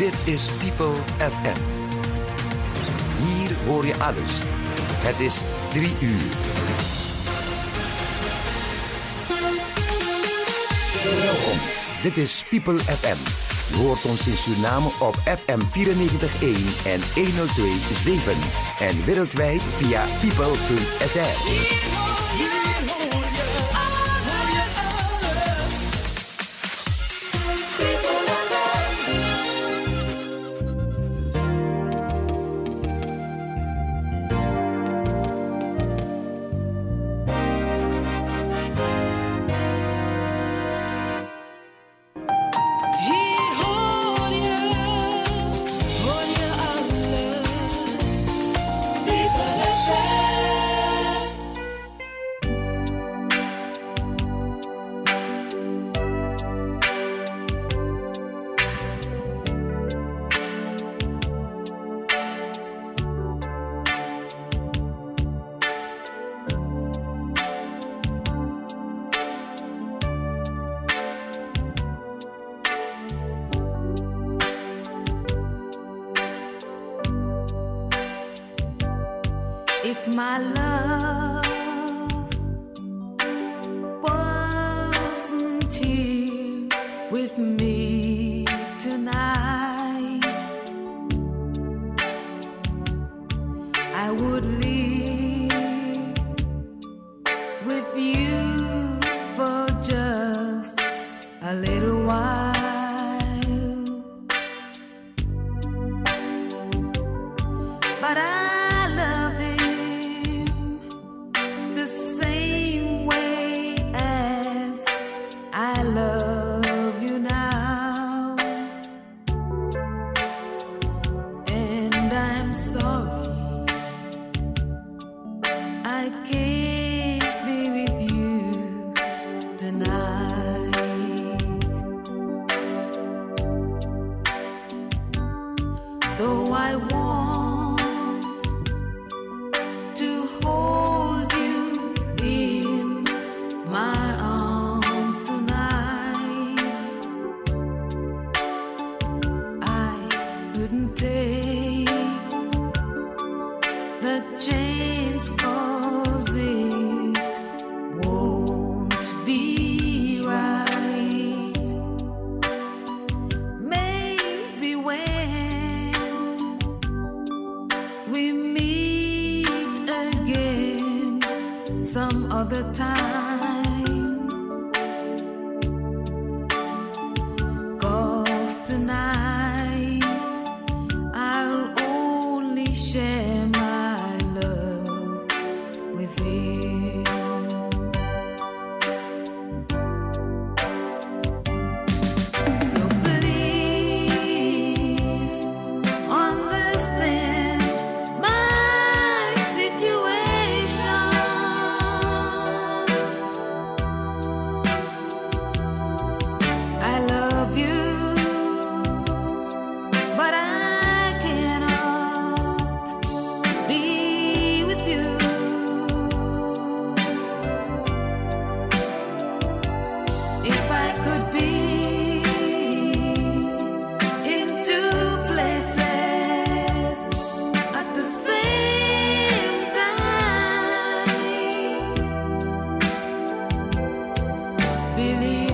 Dit is People FM. Hier hoor je alles. Het is drie uur. Welkom. Dit is People FM. Je hoort ons in Suriname op FM 94.1 en 102.7. En wereldwijd via people.sr. my love wasn't here with me tonight, I would leave with you for just a little. the time. believe.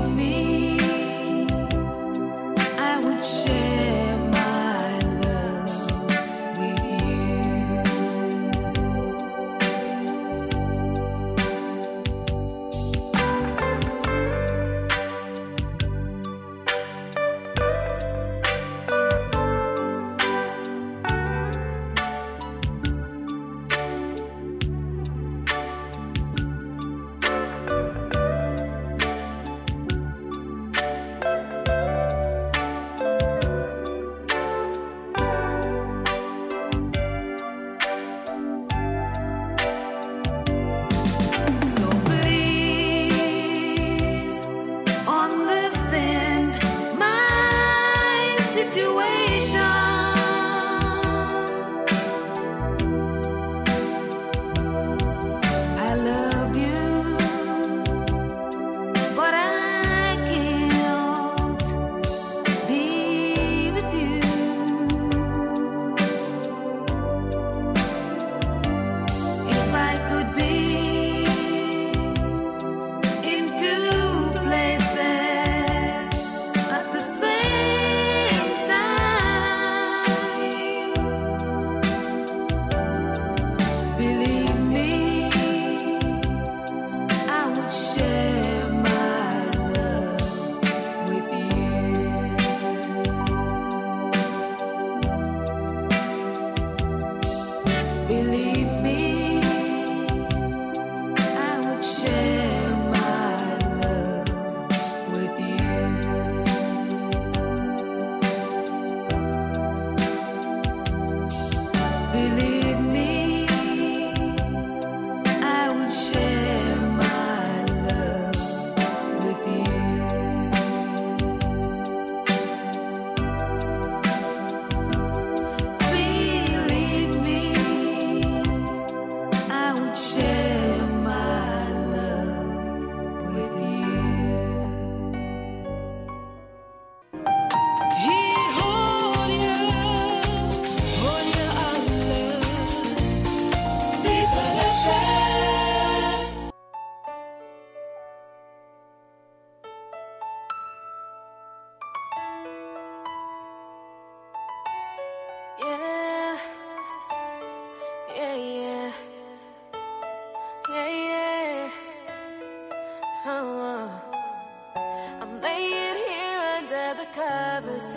covers.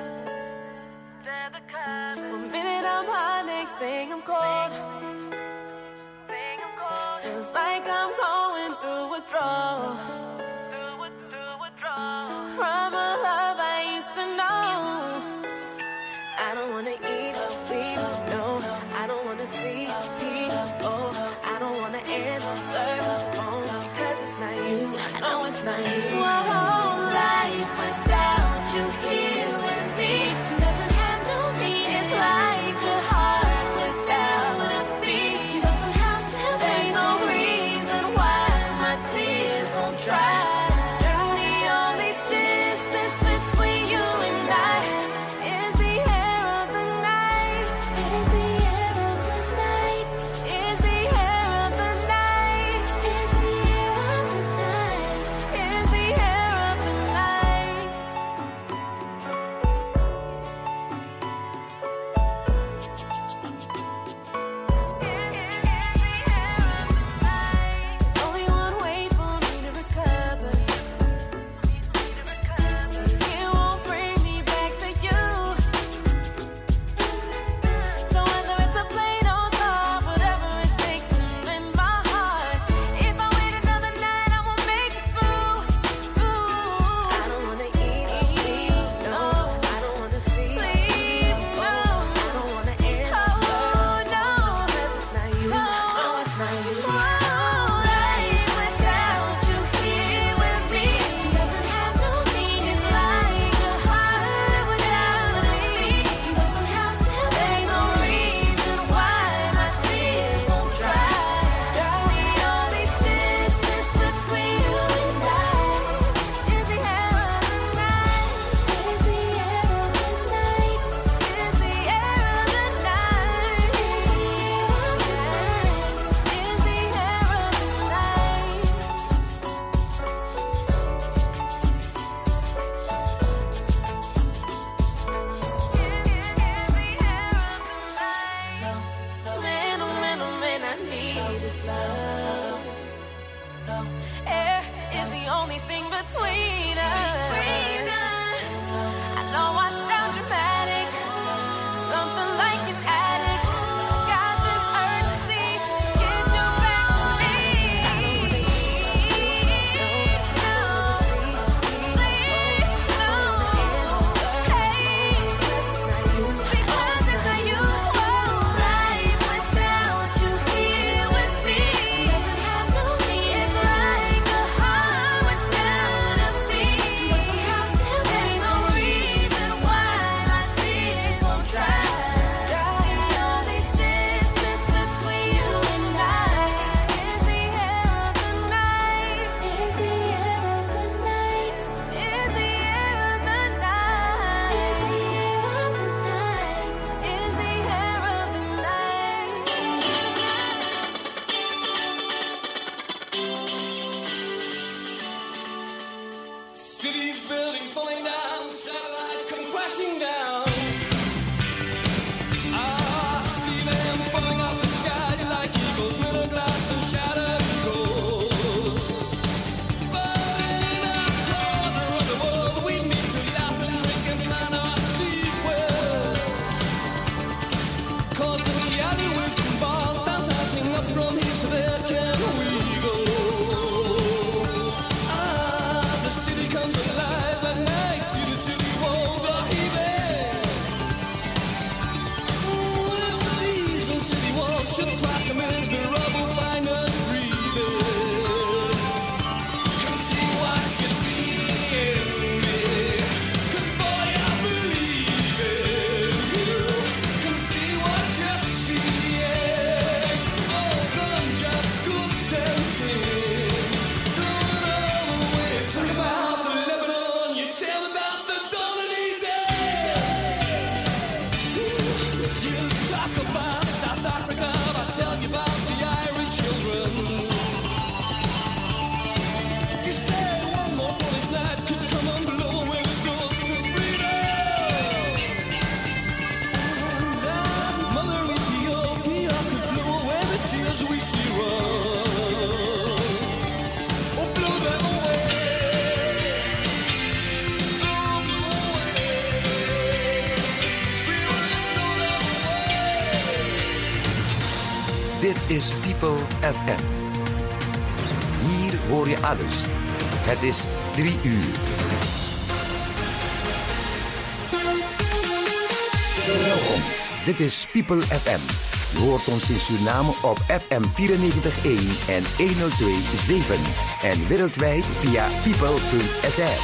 They're the covers. One minute I'm hot, next thing I'm cold. Thing I'm cold. Feels like I'm going through withdrawal. From a love I used to know. I don't wanna eat, sleep, no. I don't wanna see people. I don't wanna answer the phone because it's not you. I know it's not you. between us. 무엇인가 Dit is People FM. Hier hoor je alles. Het is drie uur. Welkom. Dit is People FM. Je hoort ons in Suriname op FM 94.1 en 102.7. En wereldwijd via people.sr.